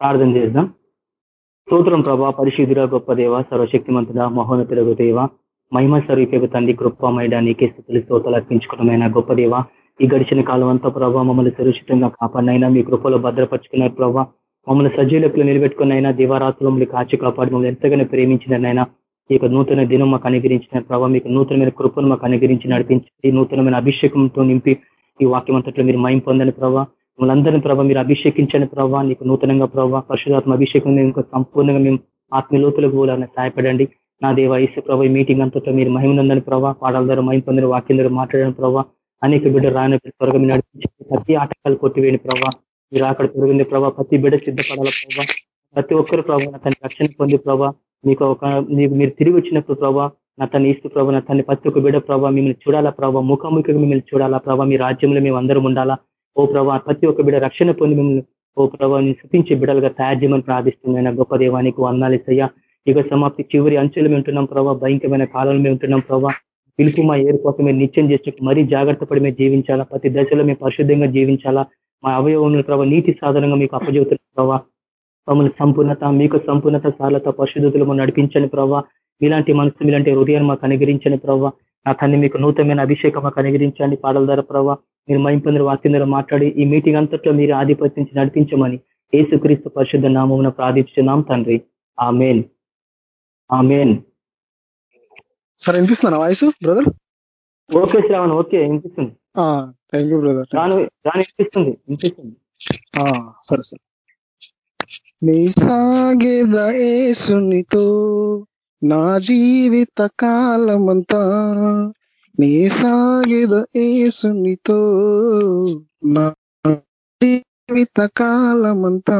ప్రార్థన చేద్దాం. స్తోత్రం ప్రభా పరిశుద్ధుర గొప్ప దేవ సర్వశక్తిమంతుడ మహోన్నతులకు దేవ మహిమ స్వరూపేపు తండ్రి కృపమైడ నీకే స్థితులు స్తోతలు అర్పించుకోవడమైన గొప్ప దేవ ఈ గడిచిన కాలం అంతా ప్రభావ మమ్మల్ని సురక్షితంగా కాపాడినైనా మీ కృపలో భద్రపరుచుకున్నారు ప్రభావ మమ్మల్ని సజీలకులు నిలబెట్టుకున్నైనా దివారాత్రులు మమ్మల్ని కాచి కాపాడి మమ్మల్ని ఎంతగానో ప్రేమించినైనా ఈ యొక్క నూతన దినం మాకు అనుగ్రహించిన ప్రభావ మీకు నూతనమైన కృపను మాకు అనుగ్రహించి నడిపించి నూతనమైన అభిషేకంతో నింపి ఈ వాక్యం అంతట్లో మీరు మయం పొందని ప్రభావ మమ్మల్ని అందరినీ ప్రభావ మీరు అభిషేకించని ప్రభావ నీకు నూతనంగా ప్రభావ పరిశుధాత్మ అభిషేకం ఇంకా సంపూర్ణంగా మేము ఆత్మీయలోతులకు పోవాలని సహాయపడండి. నా దేవ ఈసు ప్రభావ ఈ మీటింగ్ అంతటా మీరు మహిమనందని ప్రభావ పాటల ద్వారా మహిమ పొందిన వాక్యం ద్వారా మాట్లాడిన ప్రభావ అనేక బిడ్డ రాని త్వరగా మీరు నడిపించండి ప్రతి ఆటకాలు కొట్టివేయండి ప్రభావ మీరు అక్కడ పెరిగింది ప్రభావ ప్రతి బిడ్డ సిద్ధపడాల ప్రభావ ప్రతి ఒక్కరు ప్రభావ తన రక్షణ పొంది ప్రభావ మీకు ఒక మీరు తిరిగి వచ్చినప్పుడు ప్రభావ నా తన ఈస్తు ప్రభావ నా తన ప్రతి ఒక్క బిడ్డ ప్రభావ మిమ్మల్ని చూడాలా ప్రభావ ముఖాముఖిగా మిమ్మల్ని చూడాలా ప్రభావ మీ రాజ్యంలో మేము అందరం ఉండాలా. ఓ ప్రభా ప్రతి ఒక్క బిడ రక్షణ పొంది మిమ్మల్ని ఓ ప్రభావ శృతించే బిడ్డలుగా తయారు చేయమని ప్రార్థిస్తున్నాయి గొప్ప దేవానికి వందాలిసయ్యా యుగ సమాప్తి చివరి అంచెలు ఉంటున్నాం ప్రభావ భయంకరమైన కాలంలో మేము ఉంటున్నాం ప్రభావ పిలుపు మా ఏరు కోసం మేము నిత్యం చేసి మరీ జాగ్రత్త పడి మేము జీవించాలా. ప్రతి దశలో మేము పరిశుద్ధంగా జీవించాలా. మా అవయవములు ప్రభావ నీతి సాధనంగా మీకు అప్పజెబుతున్న ప్రభావ మమ్మల్ని సంపూర్ణత మీకు సంపూర్ణత సార్లతో పరిశుద్ధులు నడిపించని ప్రభావ ఇలాంటి మనసు ఇలాంటి హృదయాన్ని మాకు అనుగ్రహించని ప్రభావ నా తన్ని మీకు నూతనమైన అభిషేకం మాకు అనుగరించండి పాడల ద్వారా ప్రభావ మీరు మైంపొందిన వాక్యం ద్వారా మాట్లాడి ఈ మీటింగ్ అంతట్లో మీరు ఆధిపత్యించి నడిపించమని ఏసుక్రీస్తు పరిశుద్ధ నామమున ప్రార్థించున్నాం తండ్రి. ఆ మేన్ ఆ మేన్ sir వినిపిస్తున్నా voice brother? Okay Shravan okay వినిపిస్తుంది. Thank you brother. దాని దాని వినిపిస్తుంది వినిపిస్తుంది. సరే సార్. నీ సాగేద ఏసునితో నా జీవిత కాలమంతా నీ సాగేద ఏసునితో నా జీవిత కాలమంతా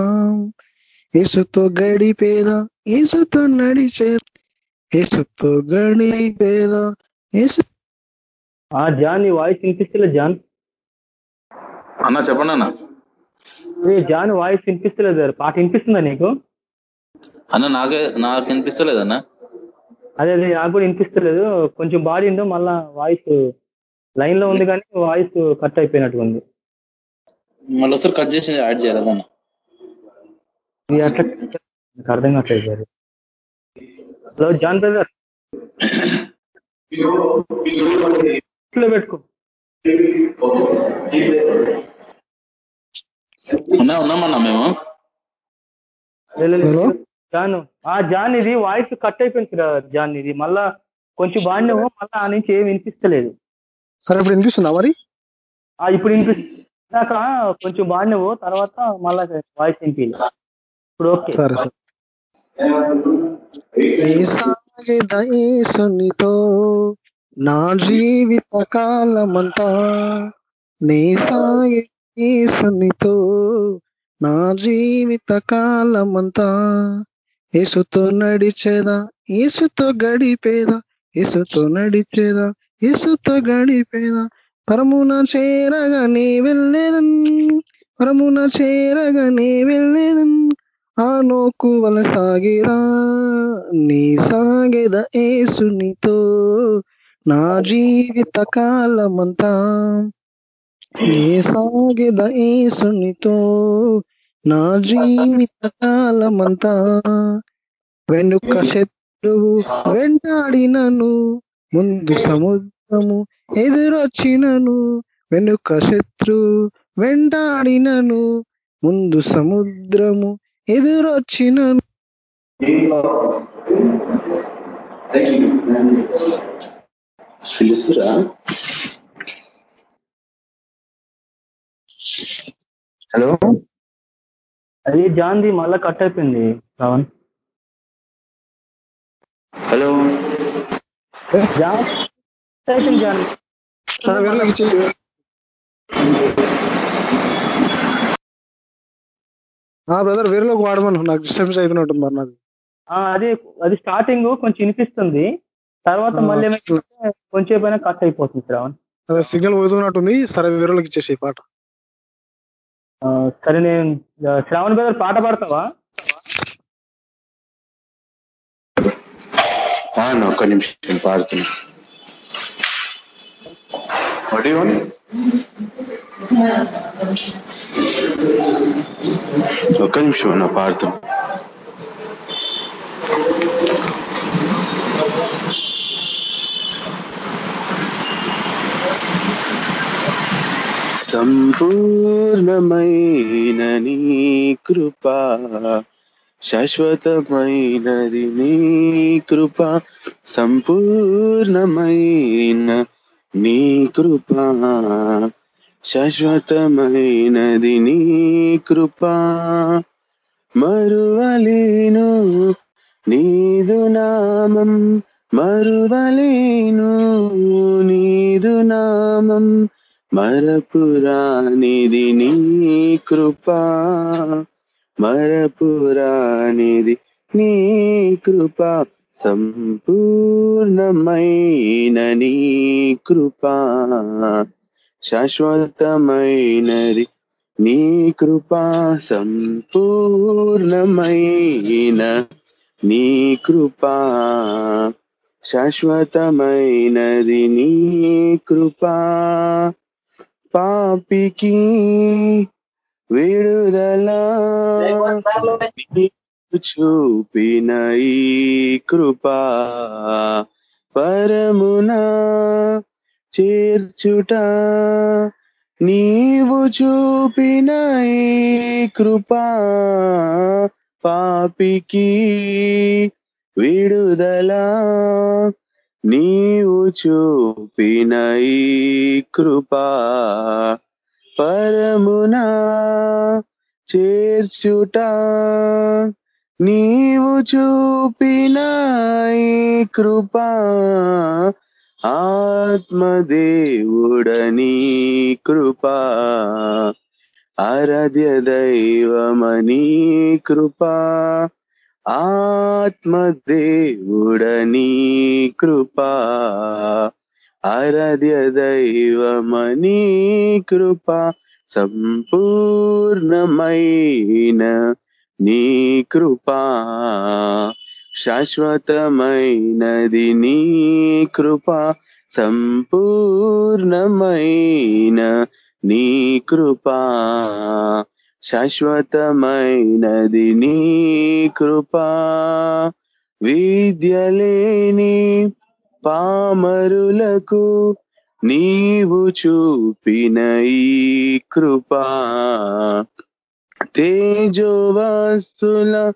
ఏసుతో గడిపేదా? ఏసుతో నడిచే ఏసుతో గడిపేదా? ఏసు ఆ జాన్ నీ వాయిస్ వినిపిస్తలేదు జాన్. అన్న చెప్పండి అన్న. ఏ జాన్ వాయిస్ వినిపిస్తలేదు పాట వినిపిస్తుందా నీకు? అన్న నాకే నాకు వినిపిస్తలేదన్న అదే అదే నాకు కూడా వినిపిస్తలేదు. కొంచెం బాడిందో మళ్ళా వాయిస్ లైన్లో ఉంది కానీ వాయిస్ కట్ అయిపోయినట్టు ఉంది. మళ్ళీ ఒకసారి కట్ చేసి యాడ్ చేయాలదన్న ఇది అట్లా నాకు అర్థం కావట్లేదు సార్. Hello John brother. పెట్టుకో. ఉన్నా ఉన్నామన్నా మేము? హలో? జాన్. ఆ జాన్ ఇది వాయిస్ కట్ అయిపోయింది జాన్ ఇది మళ్ళా కొంచెం బాడినావు మళ్ళా ఆ నుంచి ఏం వినిపిస్తలేదు. సరే ఇప్పుడు వినిపిస్తుందా మరి? ఆ ఇప్పుడు వినిపిస్తుంది కొంచెం బాడినావు తర్వాత మళ్ళా వాయిస్ వినిపించలేదు ఇప్పుడు ఓకే. సరే సార్. సాగేదీసునితో నా జీవిత కాలమంతా నీ సాగేసునితో నా జీవిత కాలమంతా ఏసుతో నడిచేదా ఏసుతో గడిపేదా ఏసుతో నడిచేదా ఏసుతో గడిపేదా. పరమున చేరగా నీ వెళ్ళేదన్ పరమున చేరగా నీ వెళ్ళేదన్ ఆ నోకు వల సాగిరా నీ సాగేద ఏసునితో నా జీవిత కాలమంతా నీ సాగేద ఏసునితో నా జీవిత కాలమంతా వెనుక శత్రువు వెంటాడినను ముందు సముద్రము ఎదురొచ్చినను వెనుక శత్రువు వెంటాడినను ముందు సముద్రము ఎదురొచ్చినను. పిలుస్తురా? హలో? అది జాన్ది మళ్ళా కట్ అయిపోయింది శ్రవణ్ హలో. జాన్ అయిపోయింది జాన్ బ్రదర్ వేరేలోకి వాడమను. నాకు డిస్టర్బెన్స్ అవుతున్నట్టుంది మరి నాది. ఆ, అది అది స్టార్టింగ్ కొంచెం వినిపిస్తుంది. తర్వాత మళ్ళీ కొంచెం పైన కట్ అయిపోతుంది శ్రావణ్ అదే సిగ్నల్ పోతున్నట్టుంది. సరే వేరేలోకి ఇచ్చేసి పాట. సరే నేను శ్రావణ్ బ్రదర్ పాట పాడతావా? ఒక్క నిమిషం పాడుతున్నా. ఒక్క నిమిషం నా పాడుతున్నా. సంపూర్ణమైన నీ కృప శాశ్వతమైనది నీ కృప సంపూర్ణమైన నీ కృప శాశ్వతమైనది నీ కృప. మరువలేను నీదు నామం మరువలేను నీదు నామం మరపురానిది నీ కృప మరపురానిది నీ కృప సంపూర్ణమైన నీ కృపా శాశ్వతమైనది నీ కృప సంపూర్ణమైన నీ కృప శాశ్వతమైనది నీ కృప. పాపికి విడుదల చూపిన ఈ కృప పరమున చేర్చుట. నీవు చూపిన ఈ కృప పాపికి విడుదల. నీవు చూపిన ఈ కృపా పరమునా చేర్చుట. నీవు చూపిన ఈ కృపా ఆత్మదేవుడని కృపా. ఆరాధ్య దైవమని కృపా. ఆత్మదేవుడని కృపా ఆరాధ్య దైవమని కృపా సంపూర్ణమైన నీ కృపా శాశ్వతమైనది నీ కృపా సంపూర్ణమైన నీ కృపా. శాశ్వతమైనది నీ కృప. విద్యలేని పామరులకు నీవు చూపిన ఈ కృప. తేజోవాస్తుల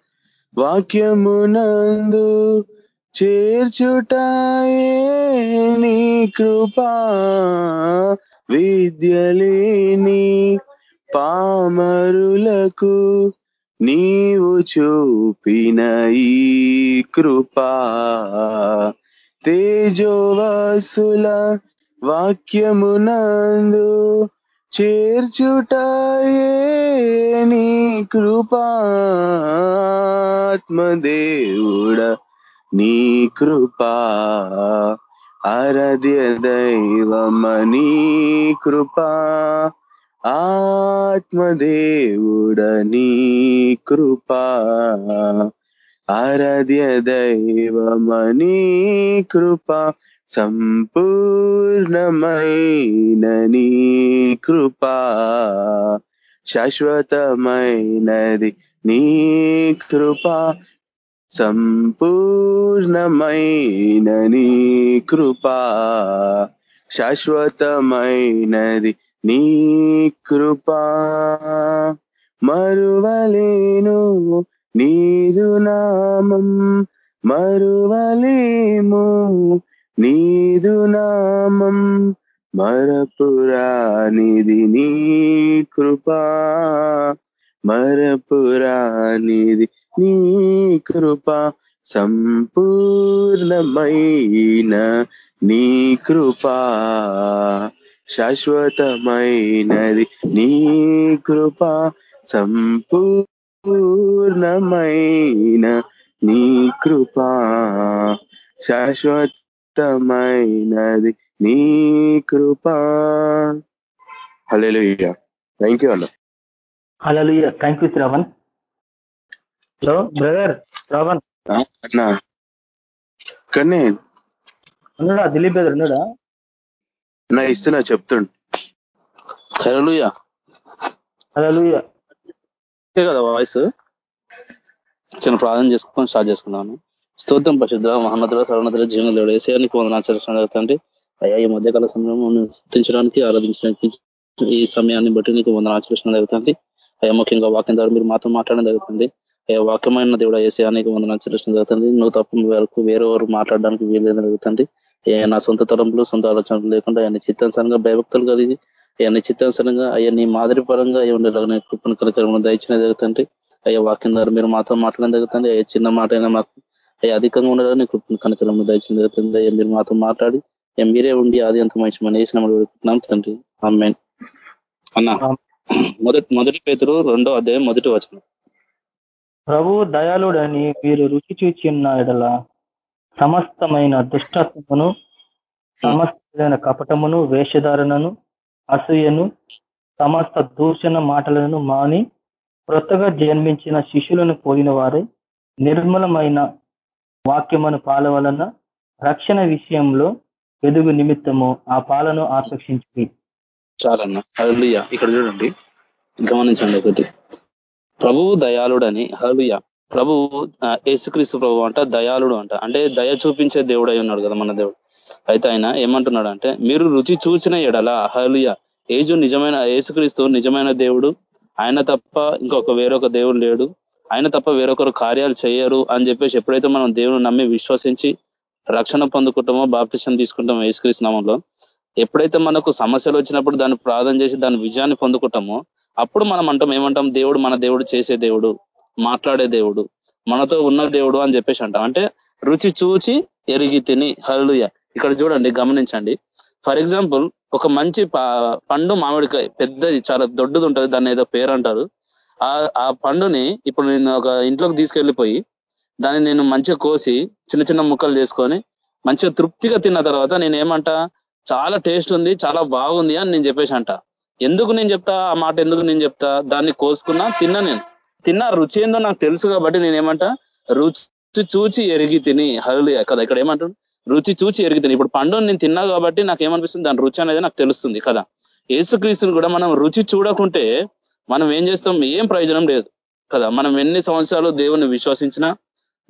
వాక్యమునందు చేర్చుటాయే నీ కృప. విద్యలేని పామరులకు నీవు చూపిన ఈ కృపా. తేజోవాసుల వాక్యమునందు చేర్చుటాయే నీ కృపాత్మదేవుడ నీ కృప. ఆరాధ్య దైవమనీ కృపా. ఆత్మదేవుడని కృపా. ఆరాధ్య దైవమనీ కృప. సంపూర్ణమైనని కృప. శాశ్వతమైనది నీ కృప. సంపూర్ణమైనని కృప. శాశ్వతమైనది నీ కృపా మరువలేను నీదు నామం మరువలేము నీదు నామం మరపురానిది నీ కృపా మరపురానిది నీ కృపా సంపూర్ణమైన నీ కృపా శాశ్వతమైనది నీ కృప సంపూర్ణమైన నీ కృప శాశ్వతమైనది నీ కృప. హల్లెలూయా. థ్యాంక్ యూ అన్న. Hello thank you Shravan. Hello brother Shravan. అన్నా. కానీ ఉన్నాడా? దిలీప్ బ్రదర్ ఉన్నాడా? నా ఇస్తున్నా చెప్తుండు. హలోయా హలో ఓకే కదా వాయిస్? చిన్న ప్రార్థన చేసుకొని స్టార్ట్ చేసుకున్నాను స్తోత్రం పరిశుద్ధ మహోన్నతుల సర్వనతుల జీవనంలో ఏసీ నీకు జరుగుతుంది అయ్యా ఈ మధ్యకాల సమయంలో స్థించడానికి ఆరాధించడానికి ఈ సమయాన్ని బట్టి నీకు వందనాచరణ జరుగుతుంది అయ్యా ముఖ్యంగా వాక్యం ద్వారా మీరు మాతో మాట్లాడడం జరుగుతుంది. అయ్యా వాక్యమైన దేవుడు ఏసీ నీకు వందనాచరణ జరుగుతుంది నువ్వు తప్ప వరకు వేరే వారు మాట్లాడడానికి వీలు జరుగుతుంది నా సొంత తలంపులు సొంత ఆలోచనలు లేకుండా ఆయన చిత్తానుసారంగా భయభక్తులు కలిగి ఆయన చిత్తానుసారంగా అయ్యా నీ మాదిరి పరంగా అయ్యి ఉండేలాగా కృపణ కలకరం దయచిన జరుగుతుంది అయ్యా వాక్యం ద్వారా మీరు మాతో మాట్లాడడం జరుగుతుంది అయ్యా చిన్న మాట అయినా మాకు అయ్యా అధికంగా ఉండాలని కృపణ కనకరం దయచిన జరుగుతుంది అయ్యా మీరు మాతో మాట్లాడి మీరే ఉండి ఆది అంత మంచి మన వేసిన వేడుకుంటున్నాం తండ్రి. అమ్మాయి అన్న మొదటి మొదటి పేతురు రెండో అధ్యాయం మొదటి వచనం. ప్రభు దయాళుడని మీరు రుచి చూచిన ఎడల సమస్తమైన దుష్టత్వమును సమస్తమైన కపటమును వేషధారణను అసూయను సమస్త దూషణ మాటలను మాని క్రొత్తగా జన్మించిన శిష్యులను పోయిన వారే నిర్మలమైన వాక్యమును పాలవలన రక్షణ విషయంలో ఎదుగు నిమిత్తము ఆ పాలను ఆకర్షించి చాలన్న. హలుయ ఇక్కడ చూడండి. గమనించండి ఒకటి. ప్రభువు దయాళుడని హలుయ ప్రభు యేసుక్రీస్తు ప్రభు అంట దయాళుడు అంట. అంటే దయ చూపించే దేవుడై ఉన్నాడు కదా మన దేవుడు. అయితే ఆయన ఏమంటున్నాడు అంటే మీరు రుచి చూసిన ఎడల హలుయ ఏజు నిజమైన యేసుక్రీస్తు నిజమైన దేవుడు ఆయన తప్ప ఇంకొక వేరొక దేవుడు లేడు ఆయన తప్ప వేరొకరు కార్యాలు చేయరు అని చెప్పేసి ఎప్పుడైతే మనం దేవుని నమ్మి విశ్వసించి రక్షణ పొందుకుంటామో బాప్టిషన్ తీసుకుంటామో యేసుక్రీస్తునామంలో ఎప్పుడైతే మనకు సమస్యలు వచ్చినప్పుడు దాన్ని ప్రార్థన చేసి దాని విజయాన్ని పొందుకుంటామో అప్పుడు మనం అంటాం ఏమంటాం? దేవుడు మన దేవుడు చేసే దేవుడు. మాట్లాడే దేవుడు మనతో ఉన్న దేవుడు అని చెప్పేసి అంటాం. అంటే రుచి చూచి ఎరిగి తిని హలుయ ఇక్కడ చూడండి గమనించండి. ఫర్ ఎగ్జాంపుల్ ఒక మంచి పండు మామిడికాయ పెద్దది చాలా దొడ్డుది ఉంటుంది దాన్ని ఏదో పేరు అంటారు. ఆ పండుని ఇప్పుడు నేను ఒక ఇంట్లోకి తీసుకెళ్ళిపోయి దాన్ని నేను మంచిగా కోసి చిన్న చిన్న ముక్కలు చేసుకొని మంచిగా తృప్తిగా తిన్న తర్వాత నేను ఏమంట చాలా టేస్ట్ ఉంది చాలా బాగుంది అని నేను చెప్పేసి అంట. ఎందుకు నేను చెప్తా? ఆ మాట ఎందుకు నేను చెప్తా? దాన్ని కోసుకున్నా తిన్నా నేను. తిన్న రుచి ఏందో నాకు తెలుసు కాబట్టి నేనేమంట రుచి చూచి ఎరిగి తిని హరులు కదా ఇక్కడ ఏమంటాడు? రుచి చూచి ఎరిగి తిని. ఇప్పుడు పండుని నేను తిన్నా కాబట్టి నాకు ఏమనిపిస్తుంది దాని రుచి అనేది నాకు తెలుస్తుంది కదా. ఏసుక్రీస్తుని కూడా మనం రుచి చూడకుంటే మనం ఏం చేస్తాం? ఏం ప్రయోజనం లేదు కదా. మనం ఎన్ని సంవత్సరాలు దేవుని విశ్వసించినా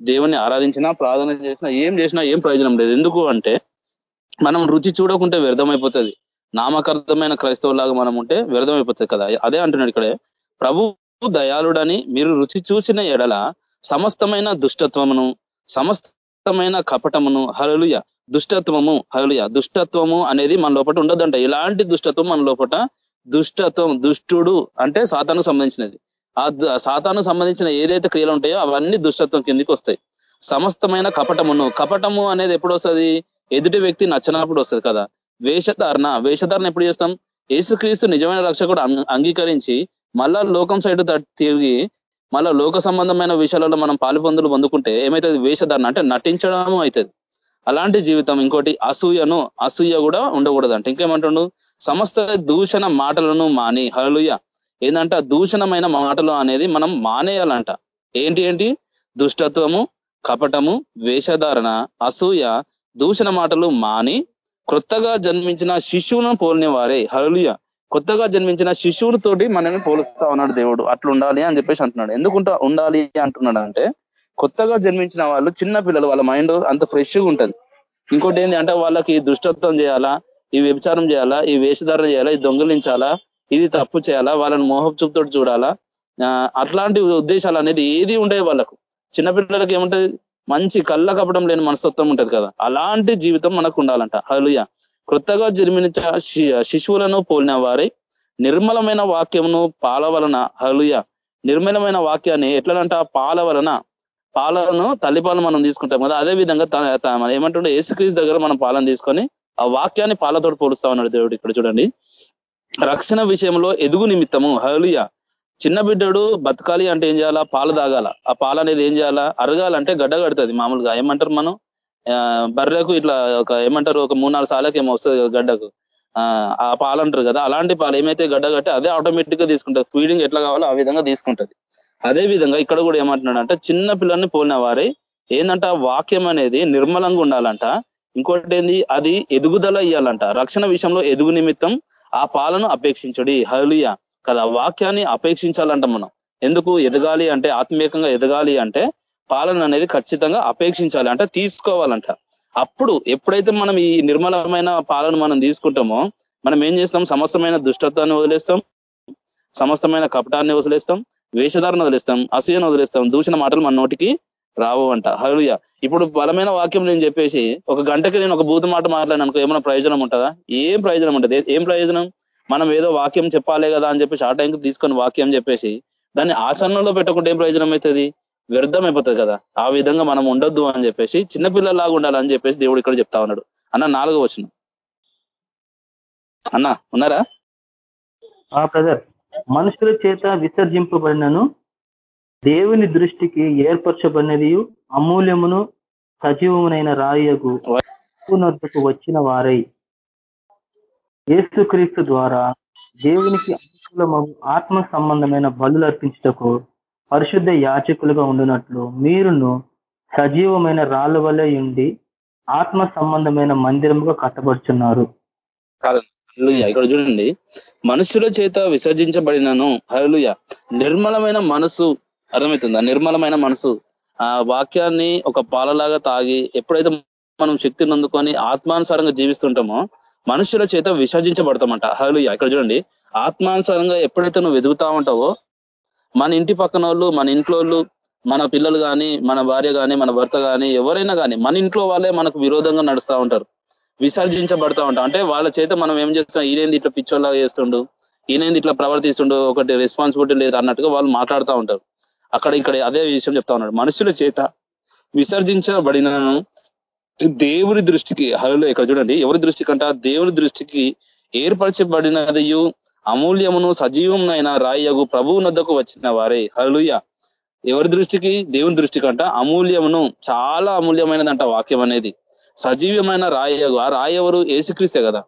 దేవుని ఆరాధించినా ప్రార్థన చేసినా ఏం చేసినా ఏం ప్రయోజనం లేదు. ఎందుకు అంటే మనం రుచి చూడకుంటే వ్యర్థమైపోతుంది. నామకార్థమైన క్రైస్తవులాగా మనం ఉంటే వ్యర్థమైపోతుంది కదా. అదే అంటున్నాడు ఇక్కడే. ప్రభు దయాళుడని మీరు రుచి చూసిన ఎడల సమస్తమైన దుష్టత్వమును సమస్తమైన కపటమును హలుయ దుష్టత్వము హలుయ దుష్టత్వము అనేది మన లోపల ఉండదంట. ఇలాంటి దుష్టత్వం మన లోపల దుష్టత్వం దుష్టుడు అంటే సాతాను సంబంధించినది. ఆ సాతాను సంబంధించిన ఏదైతే క్రియలు ఉంటాయో అవన్నీ దుష్టత్వం కిందికి వస్తాయి. సమస్తమైన కపటమును కపటము అనేది ఎప్పుడు వస్తుంది? ఎదుటి వ్యక్తి నచ్చనప్పుడు వస్తుంది కదా. వేషధారణ వేషధారణ ఎప్పుడు చేస్తాం? ఏసుక్రీస్తు నిజమైన రక్షకుడు అంగీకరించి మళ్ళా లోకం సైడ్ తిరిగి మళ్ళా లోక సంబంధమైన విషయాలలో మనం పాలిపందులు పొందుకుంటే ఏమైతుంది? వేషధారణ అంటే నటించడం అవుతుంది అలాంటి జీవితం ఇంకోటి అసూయను అసూయ కూడా ఉండకూడదంట. ఇంకేమంటుండు? సమస్త దూషణ మాటలను మాని హలుయ ఏంటంట దూషణమైన మాటలు అనేది మనం మానేయాలంట. ఏంటి ఏంటి? దుష్టత్వము కపటము వేషధారణ అసూయ దూషణ మాటలు మాని క్రొత్తగా జన్మించిన శిశువును పోలిన వారే హలుయ కొత్తగా జన్మించిన శిశువులతోటి మనల్ని పోలుస్తా ఉన్నాడు దేవుడు. అట్లా ఉండాలి అని చెప్పేసి అంటున్నాడు. ఎందుకు ఉండాలి అంటున్నాడు అంటే కొత్తగా జన్మించిన వాళ్ళు చిన్న పిల్లలు వాళ్ళ మైండ్ అంత ఫ్రెష్గా ఉంటది. ఇంకోటి ఏంటి అంటే వాళ్ళకి దుష్టత్వం చేయాలా? ఈ వ్యభిచారం చేయాలా? ఈ వేషధారణ చేయాలా? ఈ దొంగలించాలా? ఇది తప్పు చేయాలా? వాళ్ళని మోహపు చూడాలా? అట్లాంటి ఉద్దేశాలు అనేది ఏది ఉండేవి వాళ్ళకు? చిన్నపిల్లలకి ఏముంటది? మంచి కళ్ళ కపడం లేని మనస్తత్వం ఉంటది కదా. అలాంటి జీవితం మనకు ఉండాలంట. హలుయ కొత్తగా జన్మించ శిశువులను పోలిన వారి నిర్మలమైన వాక్యమును పాల వలన హలుయ నిర్మలమైన వాక్యాన్ని ఎట్లనంట? పాల వలన పాలను తల్లిపాలు మనం తీసుకుంటాం కదా అదే విధంగా ఏమంటుండే? ఏసుక్రీస్ దగ్గర మనం పాలను తీసుకొని ఆ వాక్యాన్ని పాలతోటి పోలుస్తా ఉన్నాడు దేవుడు ఇక్కడ చూడండి. రక్షణ విషయంలో ఎదుగు నిమిత్తము హలుయ చిన్న బిడ్డడు బతకాలి అంటే ఏం చేయాలా? పాలు తాగాల. ఆ పాలు అనేది ఏం చేయాలా? అరగాలంటే గడ్డ కడుతుంది మామూలుగా. ఏమంటారు మనం? బర్రెకు ఇట్లా ఒక ఏమంటారు ఒక మూడు నాలుగు సార్లకి ఏమో వస్తుంది గడ్డకు. ఆ పాలు అంటారు కదా అలాంటి పాలు ఏమైతే గడ్డ కట్టి అదే ఆటోమేటిక్గా తీసుకుంటుంది. ఫీడింగ్ ఎట్లా కావాలో ఆ విధంగా తీసుకుంటది. అదే విధంగా ఇక్కడ కూడా ఏమంటున్నాడు అంటే చిన్న పిల్లల్ని పోలిన వారే ఏంటంట వాక్యం అనేది నిర్మలంగా ఉండాలంట. ఇంకోటి ఏంది అది ఎదుగుదల ఇయ్యాలంట. రక్షణ విషయంలో ఎదుగు నిమిత్తం ఆ పాలను అపేక్షించడి. హలియ కదా వాక్యాన్ని అపేక్షించాలంట మనం. ఎందుకు? ఎదగాలి అంటే ఆత్మీయంగా ఎదగాలి అంటే పాలన అనేది ఖచ్చితంగా అపేక్షించాలి. అంటే తీసుకోవాలంట. అప్పుడు ఎప్పుడైతే మనం ఈ నిర్మలమైన పాలన మనం తీసుకుంటామో మనం ఏం చేస్తాం? సమస్తమైన దుష్టత్వాన్ని వదిలేస్తాం. సమస్తమైన కపటాన్ని వదిలేస్తాం. వేషధారణ వదిలేస్తాం. అసూయను వదిలేస్తాం. దూషణ మాటలు మన నోటికి రావు అంట హలుయ ఇప్పుడు బలమైన వాక్యం నేను చెప్పేసి ఒక గంటకి నేను ఒక భూత మాట మాట్లాడిన అనుకో ఏమైనా ప్రయోజనం ఉంటుందా? ఏం ప్రయోజనం ఉంటుంది? ఏం ప్రయోజనం? మనం ఏదో వాక్యం చెప్పాలి కదా అని చెప్పేసి ఆ టైంకి తీసుకొని వాక్యం చెప్పేసి దాన్ని ఆచరణలో పెట్టకుండా ఏం ప్రయోజనం అవుతుంది? వ్యర్థం అయిపోతుంది కదా. ఆ విధంగా మనం ఉండొద్దు అని చెప్పేసి చిన్నపిల్లలాగా ఉండాలని చెప్పేసి దేవుడు ఇక్కడ చెప్తా ఉన్నాడు. అన్న నాలుగో వచ్చిన అన్న ఉన్నారా? ఆ బ్రదర్ మనుషుల చేత విసర్జింపబడినను దేవుని దృష్టికి ఏర్పరచబడినది అమూల్యమును సజీవమునైన రాయకు నద్దకు వచ్చిన వారై. ఏసుక్రీస్తు ద్వారా దేవునికి అనుకూలమగు ఆత్మ సంబంధమైన బలులు అర్పించటకు పరిశుద్ధ యాచకులుగా ఉండినట్లు మీరును సజీవమైన రాళ్ళ వలె ఉండి ఆత్మ సంబంధమైన మందిరముగా కట్టబడుచున్నారు. ఇక్కడ చూడండి. మనుషుల చేత విసర్జించబడినను హలుయ నిర్మలమైన మనసు అర్థమవుతుందా? నిర్మలమైన మనసు. ఆ వాక్యాన్ని ఒక పాలలాగా తాగి ఎప్పుడైతే మనం శక్తిని అందుకొని ఆత్మానుసారంగా జీవిస్తుంటామో మనుషుల చేత విసర్జించబడతామంట. హలుయ ఇక్కడ చూడండి. ఆత్మానుసారంగా ఎప్పుడైతే నువ్వు వెతుకుతా ఉంటావో మన ఇంటి పక్కన వాళ్ళు మన ఇంట్లో మన పిల్లలు కానీ మన భార్య కానీ మన భర్త కానీ ఎవరైనా కానీ మన ఇంట్లో వాళ్ళే మనకు విరోధంగా నడుస్తూ ఉంటారు. విసర్జించబడతా ఉంటాం అంటే వాళ్ళ చేత మనం ఏం చేస్తాం? ఈయనేంది ఇట్లా పిచ్చోళ్ళగా చేస్తుండు? ఈయనేంది ఇట్లా ప్రవర్తిస్తుండు? ఒకటి రెస్పాన్సిబిలిటీ లేదు అన్నట్టుగా వాళ్ళు మాట్లాడుతూ ఉంటారు. అక్కడ ఇక్కడ అదే విషయం చెప్తా ఉన్నాడు. మనుషుల చేత విసర్జించబడినను దేవుని దృష్టికి హలో ఇక్కడ చూడండి. ఎవరి దృష్టి దేవుని దృష్టికి ఏర్పరచబడినదియు అమూల్యమును సజీవమునైన రాయగు ప్రభువు నద్దకు వచ్చిన వారే. హలుయ ఎవరి దృష్టికి? దేవుని దృష్టికి అంట అమూల్యమును చాలా అమూల్యమైనదంట వాక్యం అనేది. సజీవమైన రాయి ఆ రాయి ఎవరు ఏసుక్రీస్తే కదా.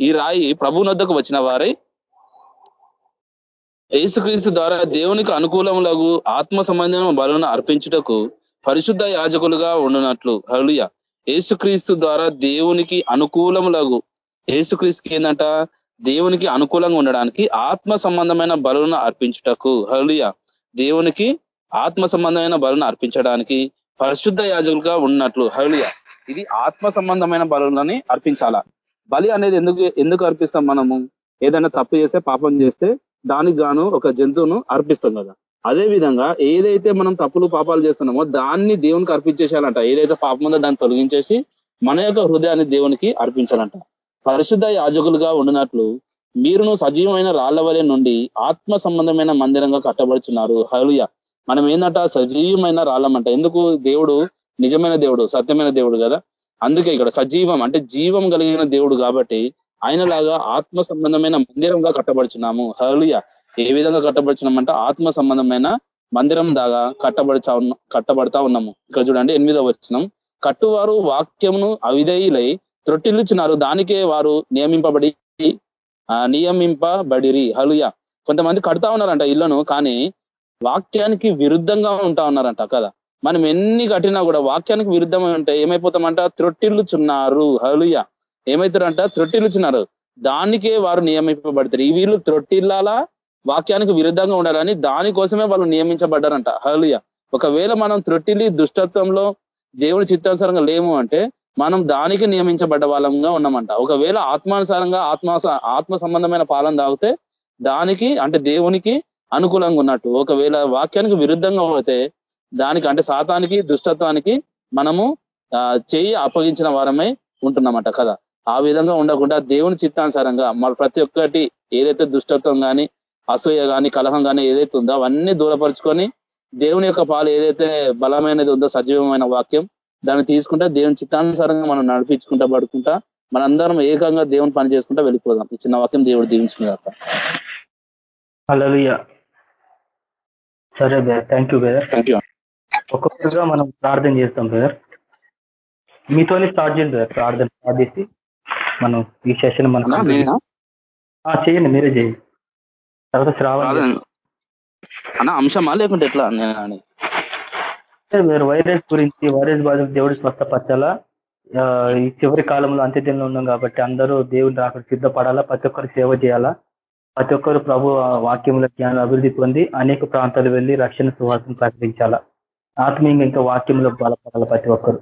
ఈ రాయి ప్రభు నద్దకు వచ్చిన వారే. ఏసుక్రీస్తు ద్వారా దేవునికి అనుకూలములకు ఆత్మ సంబంధమైన బలను అర్పించుటకు పరిశుద్ధ యాజకులుగా ఉండునట్లు. హలుయ ఏసుక్రీస్తు ద్వారా దేవునికి అనుకూలములగు. ఏసుక్రీస్తుకి ఏంటంట దేవునికి అనుకూలంగా ఉండడానికి ఆత్మ సంబంధమైన బలులను అర్పించుటకు. హలుయ దేవునికి ఆత్మ సంబంధమైన బలులను అర్పించడానికి పరిశుద్ధ యాజకులుగా ఉన్నట్లు. హలుయ ఇది ఆత్మ సంబంధమైన బలులని అర్పించాలా? బలి అనేది ఎందుకు ఎందుకు అర్పిస్తాం మనము? ఏదైనా తప్పు చేస్తే పాపం చేస్తే దానికి గాను ఒక జంతువును అర్పిస్తాం కదా. అదే విధంగా ఏదైతే మనం తప్పులు పాపాలు చేస్తున్నామో దాన్ని దేవునికి అర్పించేసేయాలంట ఏదైతే పాపం ఉందో దాన్ని తొలగించేసి మన యొక్క హృదయాన్ని దేవునికి అర్పించాలంట. పరిశుద్ధ యాజకులుగా ఉండినట్లు మీరును సజీవమైన రాళ్ళ వలె నుండి ఆత్మ సంబంధమైన మందిరంగా కట్టబడుచున్నారు. హలుయ మనం ఏంటంట సజీవమైన రాళ్ళమంట ఎందుకు? దేవుడు నిజమైన దేవుడు సత్యమైన దేవుడు కదా. అందుకే ఇక్కడ సజీవం అంటే జీవం కలిగిన దేవుడు కాబట్టి ఆయనలాగా ఆత్మ సంబంధమైన మందిరంగా కట్టబడుచున్నాము. హలుయ ఏ విధంగా కట్టబడుచున్నామంటే? ఆత్మ సంబంధమైన మందిరం దాగా కట్టబడుచా కట్టబడతా ఉన్నాము. ఇక్కడ చూడండి ఎనిమిదో వచ్చినం కట్టువారు వాక్యమును అవిధేయులై త్రొట్టిల్లుచున్నారు. దానికే వారు నియమింపబడి నియమింపబడిరి. హలుయ కొంతమంది కడతా ఉన్నారంట ఇళ్ళను కానీ వాక్యానికి విరుద్ధంగా ఉంటా ఉన్నారంట కదా. మనం ఎన్ని కట్టినా కూడా వాక్యానికి విరుద్ధమై ఉంటే ఏమైపోతామంట? త్రొట్టిల్లుచున్నారు. హలుయ ఏమవుతారంట త్రొట్టిల్లుచున్నారు. దానికే వారు నియమింపబడతారు. ఈ వీళ్ళు త్రొట్టిల్లాలా వాక్యానికి విరుద్ధంగా ఉండాలని దానికోసమే వాళ్ళు నియమించబడ్డారంట. హలుయ ఒకవేళ మనం త్రొట్టిల్లి దుష్టత్వంలో దేవుని చిత్తానుసారంగా లేము అంటే మనం దానికి నియమించబడ్డ వాళ్ళంగా ఉన్నామంట. ఒకవేళ ఆత్మానుసారంగా ఆత్మ ఆత్మ సంబంధమైన పాలన తాగితే దానికి అంటే దేవునికి అనుకూలంగా ఉన్నట్టు. ఒకవేళ వాక్యానికి విరుద్ధంగా పోతే దానికి అంటే శాతానికి దుష్టత్వానికి మనము చేయి అప్పగించిన వారమై ఉంటున్నామట కదా ఆ విధంగా ఉండకుండా దేవుని చిత్తానుసారంగా మన ప్రతి ఒక్కటి ఏదైతే దుష్టత్వం కానీ అసూయ కానీ కలహం కానీ ఏదైతే ఉందో అవన్నీ దూరపరుచుకొని దేవుని యొక్క పాలు ఏదైతే బలమైనది ఉందో సజీవమైన వాక్యం దాన్ని తీసుకుంటే దేవుని చిత్తానుసారంగా మనం నడిపించుకుంటా పడుకుంటా మనందరం ఏకంగా దేవుని పని చేసుకుంటా వెళ్ళిపోదాం. ఈ చిన్న వాక్యం దేవుడు దీవించిన కాక సరే బేర్ థ్యాంక్ యూ బేర్ థ్యాంక్ యూ ఒక్కొక్కరుగా మనం ప్రార్థన చేస్తాం బేర్ మీతోనే స్టార్ట్ చేయండి బేర్ ప్రార్థన ప్రార్థించి మనం ఈ సెషన్ మనం చేయండి మీరే చేయండి. తర్వాత శ్రావణ అన్న అంశమా లేకుంటే ఎట్లా? నేను అని. మీరు వైరస్ గురించి వైరస్ బాధ దేవుడు స్వస్థపరచాలా? ఈ చివరి కాలంలో అంత్యదినంలో ఉన్నాం కాబట్టి అందరూ దేవుని అక్కడ సిద్ధపడాలా? ప్రతి ఒక్కరు సేవ చేయాలా? ప్రతి ఒక్కరు ప్రభు ఆ వాక్యముల జ్ఞానం అభివృద్ధి పొంది అనేక ప్రాంతాలు వెళ్ళి రక్షణ సువాసన ప్రకటించాలా? ఆత్మీయంగా ఇంకా వాక్యంలో బలపడాలి ప్రతి ఒక్కరు?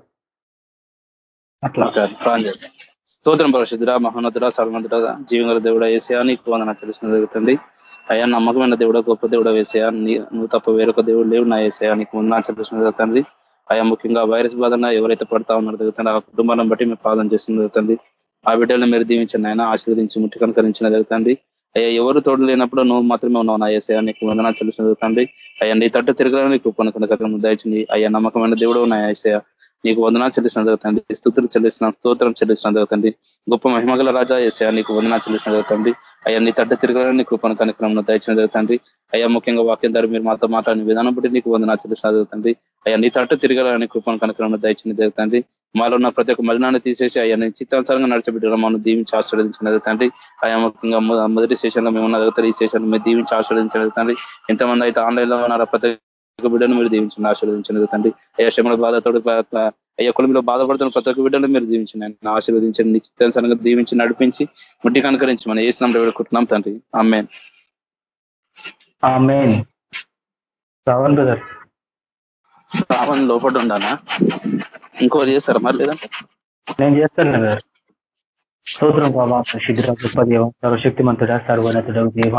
అట్లా. ప్రాణం స్తోత్రం పరిశుద్ధుడ మహోన్నతుడ సర్వనతుడ జీవంగల దేవుడ వేసేయా అని వందన తెలిసిన జరుగుతుంది అయ్యా నమ్మకమైన దేవుడ గొప్ప దేవుడ వేసేయా నువ్వు తప్ప వేరొక దేవుడు లేవు నా వేసేయా నీకు ముందు తెలిసిన జరుగుతుంది ముఖ్యంగా వైరస్ బాధన ఎవరైతే పడతా ఉన్నారో జరుగుతుంది ఆ కుటుంబాలను బట్టి మేము ప్రార్థన చేస్తున్న జరుగుతుంది ఆ బిడ్డలను మీరు దీవించండి ఆయన ఆశీర్వదించి ముట్టి కనుకరించిన జరుగుతుంది అయ్యా ఎవరు తోడు లేనప్పుడు నువ్వు మాత్రమే ఉన్నావు నా ఏసయా నీకు వందన తెలిసిన జరుగుతుంది అయ్యా నీ తట్టు తిరగడానికి నీకు కనుక దయచింది అయ్యా నమ్మకమైన దేవుడు నా ఏసయా నీకు వందనాలు చెల్లిసిన జరుగుతుంది స్థుతులు చెల్లిసిన స్తోత్రం చెల్లిసిన జరుగుతుంది గొప్ప మహిమగల రాజా ఏసయా నీకు వందనాలు చెల్లిసిన జరుగుతుంది అయ్యా నీ తట్ట తిరగాలని కృపణ కనుక దయచిన జరుగుతండి అయ్యా ముఖ్యంగా వాక్యం ద్వారా మీరు మాతో మాట్లాడిన విధానం బట్టి నీకు వందనాలు చెల్లిసిన జరుగుతుంది అయ్యా నీ తట్ట తిరగాలని కృపణ కనుక దయచిన జరుగుతుంది మాలో ఉన్న ప్రతి ఒక్క మలినాన్ని తీసేసి అయ్యా నీ చిత్తానుసారంగా నడిచబెట్టిన మనం దీవించి ఆశీర్వదించిన జరుగుతుంది అయ్యా ముఖ్యంగా మొదటి స్టేషన్లో మేము ఉన్న జరుగుతుంది ఈ స్టేషన్ మీరు దీవించి ఆశీర్వదించిన జరుగుతుంది ఎంతమంది అయితే ఆన్లైన్లో ఉన్నారో ప్రతి ఒక్క బిడ్డను మీరు దీవించండి ఆశీర్వదించిన తండ్రి అయ్యా శ్రమల బాధతో అయ్యా కులంలో బాధపడుతున్న ప్రతి ఒక్క బిడ్డను మీరు దీవించండి ఆయన. ఆశీర్వదించండి నిశ్చితానుసారంగా దీవించి నడిపించి ముట్టి కనుకరించి మనం ఏ స్నామంలో వేడుకుంటున్నాం తండ్రి. అమ్మేన్ శ్రావణ్ బ్రదర్. శ్రావణ్ లోపల ఉండానా ఇంకోటి చేస్తారా మరి లేదంటే? నేను చేస్తాను బ్రదర్. స్తోత్రం బాబా శుద్ధిర గొప్ప దేవ సర్వశక్తిమంతుడ సర్వోన్నతుడ దేవ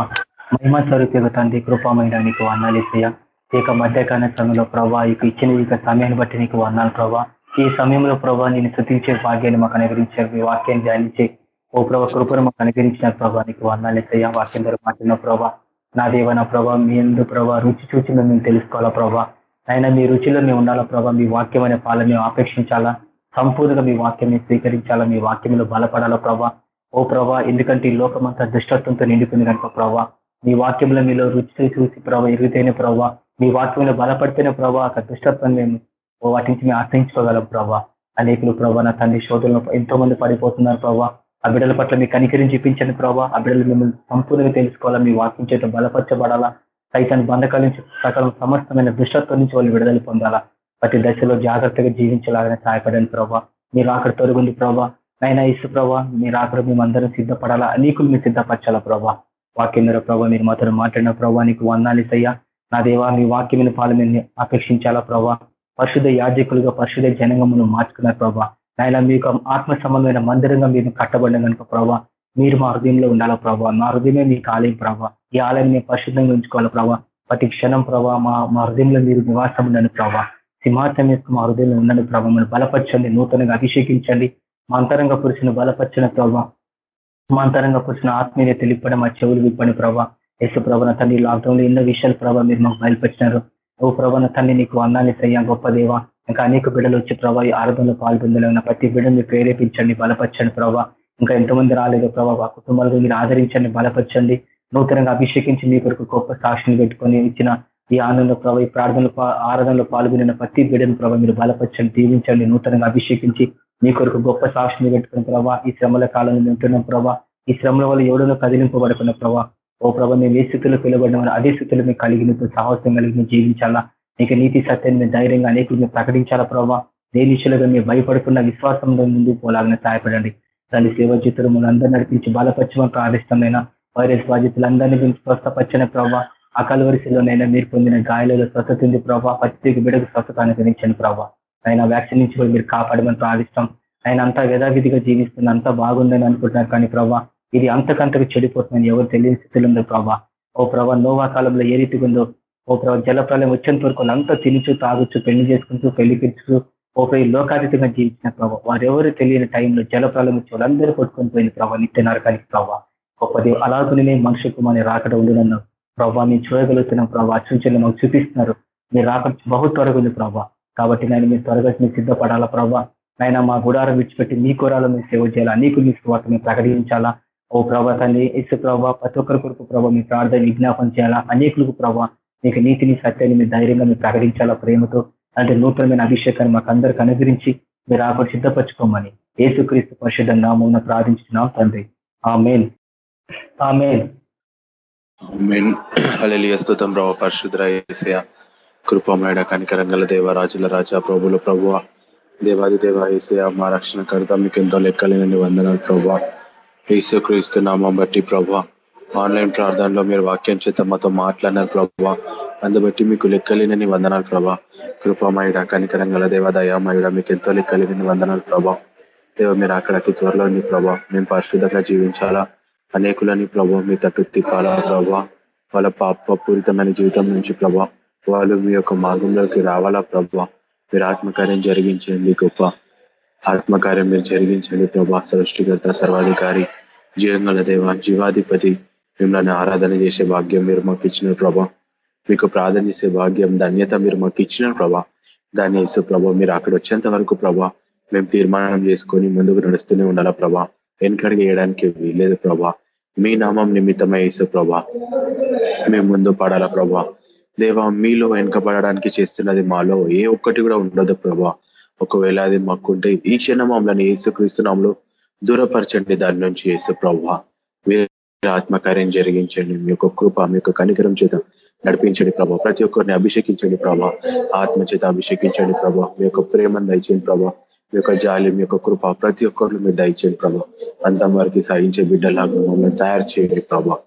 మహిమ స్వరూప తండ్రి కృపమైన నీకు అన్నాలేసయ్య ఇక మధ్యకాల సమయంలో ప్రభా ఇక ఇచ్చిన ఇక సమయాన్ని బట్టి నీకు వర్ణాలు ప్రభా. ఈ సమయంలో ప్రభా నేను శృతించే భాగ్యాన్ని మాకు అనుగ్రహించారు. మీ వాక్యాన్ని ధ్యానించి ఓ ప్రభా కృపను మాకు అనుగ్రహించిన ప్రభా. నీకు వర్ణాలు ఎత్తయ్యా. వాక్యం ద్వారా మాట్లాడిన ప్రభా నా దేవ నా ప్రభా మీ ఎందు ప్రభా రుచి చూచి మేము తెలుసుకోవాలా ప్రభా. అయినా మీ రుచిలో మేము ఉండాలా ప్రభా. మీ వాక్యం అనే పాలన మేము ఆపేక్షించాలా? సంపూర్ణంగా మీ వాక్యాన్ని స్వీకరించాలా? మీ వాక్యంలో బలపడాలా ప్రభా? ఓ ప్రభా ఎందుకంటే ఈ లోకమంతా దుష్టత్వంతో నిండిపోయింది కనుక ప్రభా. మీ వాక్యంలో మీలో రుచి చూసి ప్రభా ఎరుగుతేనే ప్రభా మీ వాక్యంలో బలపడితేనే ప్రభా అక్కడ దుష్టత్వం మేము వాటి నుంచి మేము ఆశ్రయించుకోగలం ప్రభా. అనేకులు ప్రభా నా తండ్రి శోధులను ఎంతో మంది పడిపోతున్నారు ప్రభా. ఆ బిడ్డల పట్ల మీ కనికరించి చూపించండి ప్రభా. ఆ బిడ్డలు మిమ్మల్ని సంపూర్ణంగా తెలుసుకోవాలా మీ వాక్యం చేత బలపరచబడాలా. సైతాన్ని బంధకాల నుంచి సకలం సమస్తమైన దుష్టత్వం నుంచి వాళ్ళు విడుదల పొందాలా. ప్రతి దశలో జాగ్రత్తగా జీవించలాగానే సహాయపడండి ప్రభా. మీరు అక్కడ తొలగింది ప్రభా. నైనా ఇసు ప్రభా మీరు అక్కడ మేమందరం సిద్ధపడాలా. అనేకులు మీరు సిద్ధపరచాలా ప్రభా. వాక్యం మీద ప్రభా మీరు మాతో మాట్లాడిన ప్రభావ నీకు వందాలిసయ్యా నా దేవా మీ వాక్యమైన పాలన అపేక్షించాలా ప్రభా? పరిశుద్ధ యాజకులుగా పరిశుద్ధ జనంగమును మార్చుకున్నారు ప్రభా. నాయన మీకు ఆత్మ సంబంధమైన మందిరంగా మీరు కట్టబడిన కనుక ప్రభా మీరు మా హృదయంలో ఉండాలా ప్రభా? మా హృదయమే మీకు ఆలయం ప్రభా. ఈ ఆలయం మేము పరిశుద్ధంగా ఉంచుకోవాలా ప్రభా? ప్రతి క్షణం ప్రభా మా మా హృదయంలో మీరు నివాసం ఉండని ప్రభా. సింహాసం వేసుకు మా హృదయంలో ఉండని ప్రభావ మనం బలపరచండి నూతనంగా అభిషేకించండి. మా అంతరంగ పురుషుని బలపరచిన ప్రభా. మా అంతరంగ పురుషుని ఆత్మీయ తెలిపడం మా చెవులు విప్పని ప్రభా. యేసు ప్రభన తండ్రి లాక్డౌన్లో ఎన్నో విషయాలు ప్రభావ మీరు మాకు బయలుపెట్టినారు ఓ ప్రభన తండ్రి నీకు అన్నాన్ని సయ్యా గొప్ప దేవ. ఇంకా అనేక బిడ్డలు వచ్చి ప్రభావ ఈ ఆరాధనలో పాల్పొందలేన ప్రతి బిడ్డని ప్రేరేపించండి బలపరచండి ప్రభావ ఇంకా ఎంతమంది రాలేదు ప్రభావ కుటుంబాలకు మీరు ఆదరించండి బలపరచండి. నూతనంగా అభిషేకించి మీ కొరకు గొప్ప సాక్షిని పెట్టుకొని ఇచ్చిన ఈ ఆనందంలో ప్రభావ ఈ ప్రార్థనలో ఆరాధనలో పాల్గొనిన ప్రతి బిడ్డను ప్రభావ మీరు బలపరచండి దీవించండి నూతనంగా అభిషేకించి మీ కొరకు గొప్ప సాక్షిని పెట్టుకున్న ప్రభావ ఈ శ్రమల కాలంలో ఉంటున్నాం ప్రభావ ఈ శ్రమల వల్ల ఎవడనో కదిలింపబడుకున్న ప్రభావ ఓ ప్రభా మేము ఏ స్థితిలో పిలువబడిన అదే స్థితిలో మీకు కలిగిన సాహసం కలిగి జీవించాలా? మీకు నీతి సత్యాన్ని ధైర్యంగా అనేకులు మేము ప్రకటించాలా ప్రభావ దేనిషులుగా మేము భయపడుకున్న విశ్వాసంలో ముందు పోలాగిన సహాయపడండి. దాని సేవ జీతులు అందరూ నడిపించి బలపరచమని ప్రార్థిష్టమైన వైరస్ బాధితులందరినీ గురించి స్వస్థపచ్చని ప్రభావ ఆ కలవరిశిలోనైనా మీరు పొందిన గాయాలలో స్వస్థత ఉంది ప్రభావ ప్రతి బిడకు స్వస్థత అనుగ్రహించండి ప్రభావ ఆయన వ్యాక్సిన్ నుంచి కూడా మీరు కాపాడమని ప్రార్థిస్తాం ఆయన అంతా యథావిధిగా జీవిస్తుంది అంతా బాగుందని అనుకుంటున్నారు కానీ ప్రభావ ఇది అంతకంతకు చెడిపోతుందని ఎవరు తెలియని స్థితిలో ఉందో ప్రభా. ఓ ప్రభా నోవా కాలంలో ఏ రీతిగా ఉందో ఓ ప్రభా జలప్రలయం వచ్చేంత వరకు అంతా తినుచు తాగుచు పెళ్ళి చేసుకుంటూ పెళ్ళి పిలుచు ఓ ప్రభు లోకాతీతంగా జీవించిన ప్రభావ వారెవరు తెలియని టైంలో జలప్రలయం వచ్చి వాళ్ళందరూ కొట్టుకొని పోయింది ప్రభావ నిత్య నరకానికి ప్రభావ గొప్పది అలాగునే మనుషుకు మన రాకడ ఉండునన్నావు. ప్రభావ మీరు చూడగలుగుతున్నాం ప్రభావ సూచనలు మాకు చూపిస్తున్నారు. మీరు రాక బహు త్వరగా ఉంది ప్రభావ కాబట్టి నేను మీరు త్వరగా మీరు సిద్ధపడాలా ప్రభావ ఆయన మా గుడారం విడిచిపెట్టి మీ కూరాలు మీరు సేవ చేయాలా? నీకు మీ స్వార్థ మేము ప్రకటించాలా? ఓ ప్రభా తండ్రి ఇసు ప్రభావ ప్రతి ఒక్కరి కొరకు ప్రభావ మీ ప్రార్థన విజ్ఞాపన చేయాలా? అనేకులకు ప్రభావ మీకు నీతిని సత్యాన్ని మీ ధైర్యంగా మీరు ప్రకటించాలా ప్రేమతో? అంటే నూతనమైన అభిషేకాన్ని మాకు అందరికి అనుగ్రహించి మీరు ఆకు సిద్ధపరచుకోమని ఏసుక్రీస్తు పరిషత్ నామం ప్రార్థించున్నాం తండ్రి. ఆ మెయిన్ ఆ మెయిన్ స్తుతం ప్రభావ పరిశుద్ర ఏసయ కృపమేడ కనికరంగల దేవ రాజుల రాజా ప్రభుల ప్రభువ దేవాది దేవ ఏసయ మా రక్షణ కడతా మీకు ఎంతో లెక్కలేనని వందనాలు ప్రభావ ఈసుక్రీస్తు నామం బట్టి ప్రభా ఆన్లైన్ ప్రార్థనలో మీరు వాక్యం చేత మాతో మాట్లాడినారు ప్రభా. అందుబట్టి మీకు లెక్కలేనని వందనాలు ప్రభా. కృపమయుడ కనికరంగల దేవదయామయుడ దేవ మీకు ఎంతో లెక్కలేనని వందనాలు ప్రభా. దేవ మీరు అక్కడ అతి త్వరలో ఉంది ప్రభా మేము పరిశుద్ధంగా జీవించాలా? అనేకులని ప్రభా మీ తట్టు తిప్పాలా ప్రభా? వాళ్ళ పాపపూరితమైన జీవితం నుంచి ప్రభా వాళ్ళు మీ యొక్క మార్గంలోకి రావాలా ప్రభా? మీరు ఆత్మకార్యం జరిగించండి గొప్ప. ఆత్మకార్యం మీరు జరిగించండి. ప్రభా సృష్టికర్త సర్వాధికారి జీవంగల దేవ జీవాధిపతి మిమ్మల్ని ఆరాధన చేసే భాగ్యం మీరు మాకు ఇచ్చిన ప్రభా. మీకు ప్రార్థన చేసే భాగ్యం ధన్యత మీరు మాకు ఇచ్చిన ప్రభా. దాన్ని ఇసు ప్రభా మీరు అక్కడ వచ్చేంత వరకు ప్రభా మేము తీర్మానం చేసుకొని ముందుకు నడుస్తూనే ఉండాలా ప్రభా. వెనుకడికి వేయడానికి వీలేదు ప్రభా. మీ నామం నిమిత్తమై ఇసు ప్రభా మేము ముందు పడాలా ప్రభా. దేవా మీలో వెనుకబడడానికి చేస్తున్నది మాలో ఏ ఒక్కటి కూడా ఉండదు ప్రభా. ఒకవేళ అది మాకుంటే ఈ క్షణం మమ్మల్ని ఏసుక్రీస్తునాంలో దూరపరచండి. దాని నుంచి ఏసు ప్రభా ఆత్మకార్యం జరిగించండి. మీ యొక్క కృప మీ యొక్క కనికరం చేత నడిపించండి ప్రభా. ప్రతి ఒక్కరిని అభిషేకించండి ప్రభా. ఆత్మ చేత అభిషేకించండి ప్రభా. మీ యొక్క ప్రేమను దయచేయండి ప్రభా. మీ యొక్క జాలి మీ యొక్క కృప ప్రతి ఒక్కరిని మీరు దయచేయండి ప్రభా. అంతం వారికి సాగించే బిడ్డలాగా మమ్మల్ని తయారు చేయండి ప్రభా.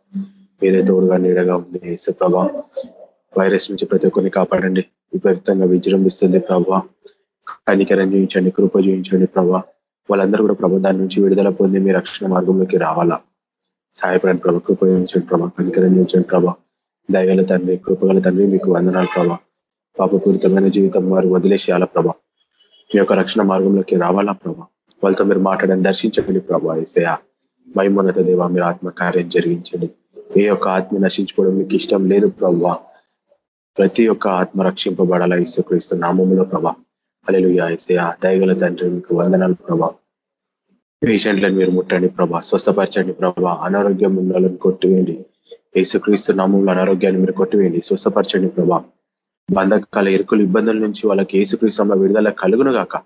మీరే తోడుగా నీడగా ఉంది యేసు ప్రభా వైరస్ నుంచి ప్రతి ఒక్కరిని కాపాడండి. విపరీతంగా విజృంభిస్తుంది ప్రభా. కనికరం చూపించండి కృప చూపించండి ప్రభా. వాళ్ళందరూ కూడా ప్రభా దాని నుంచి విడుదల పొంది మీ రక్షణ మార్గంలోకి రావాలా? సాయపడండి ప్రభా కృప చూపించండి ప్రభా కనికరం చూపించండి ప్రభా. దయగల తండ్రి కృపగల తండ్రి మీకు వందనాలు ప్రభా. పాపపూరితమైన జీవితం వారు వదిలేసేయాలా ప్రభా? మీ యొక్క రక్షణ మార్గంలోకి రావాలా ప్రభా? వాళ్ళతో మీరు మాట్లాడని దర్శించకండి ప్రభా ఏసయ మైమోన్నత దేవ మీరు ఆత్మకార్యం జరిగించండి. ఏ యొక్క ఆత్మ నశించుకోవడం మీకు ఇష్టం లేదు ప్రభా. ప్రతి ఒక్క ఆత్మ రక్షింపబడాలా ఇసుక్రీస్తు నామంలో ప్రభా. అలెలు ఏసయ దయగల తండ్రి మీకు వందనాలు ప్రభా. పేషెంట్లను మీరు ముట్టండి ప్రభా. స్వస్థపరచండి ప్రభా. అనారోగ్యం ఉండాలని కొట్టివేయండి. యేసుక్రీస్తు నామంలో అనారోగ్యాన్ని మీరు కొట్టివేయండి. స్వస్థపరచండి ప్రభా. బంధకాల ఇరుకులు ఇబ్బందుల నుంచి వాళ్ళకి ఏసుక్రీస్తులో విడుదల కలుగును గాక.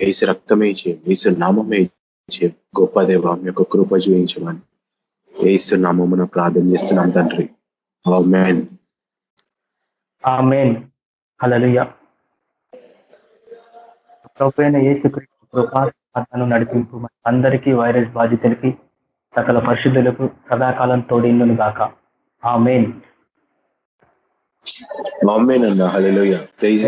ఏసు రక్తమే చేయం ఏసు నామమే చేయం గొప్ప దేవ మీ యొక్క కృప జీవించమని ఏసు నామమున ప్రార్థన చేస్తున్నాం తండ్రి. ఆమెన్. ప్రభుత్వ ఏసు కృపాను నడిపింపు అందరికీ వైరస్ బాధితులకి సకల పరిశుద్ధులకు సదాకాలం తోడిందును గాక. ఆ మెయిన్ అన్న. Hello praise